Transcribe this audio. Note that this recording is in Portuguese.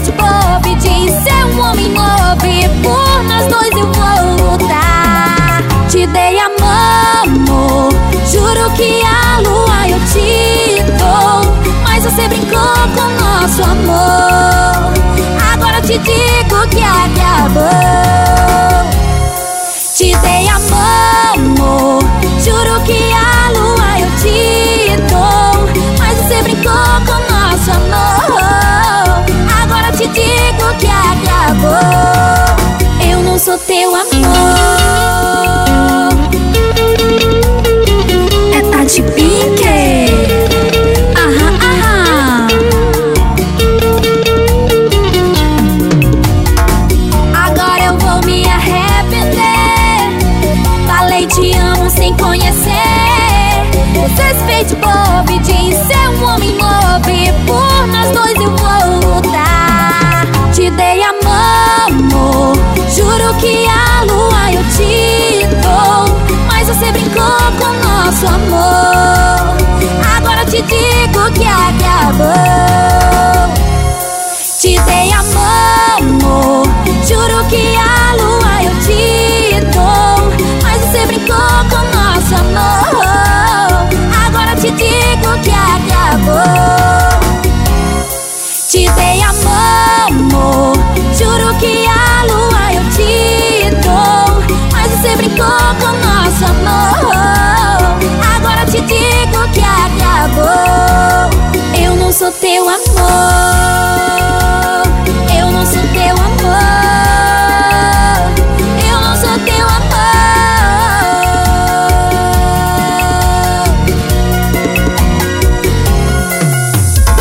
noite bobe De ser um homem nobre Por nós dois eu vou lutar. Te dei a mão Juro que a lua eu te dou Mas você brincou com nosso amor. Agora te digo que é acabou sou teu amor. De pique. Aham, aham. Agora eu vou me arrepender. Falei te amo sem conhecer. Desrespeito bobo e diz ser um homem novo por nós dois eu vou Te dei amor Juro que a lua eu te dou Mas você brincou com nosso amor. Agora te digo que acabou. Te dei amor Juro que a lua eu te dou Mas você brincou com nosso amor. Agora te digo que acabou. Eu não sou teu amor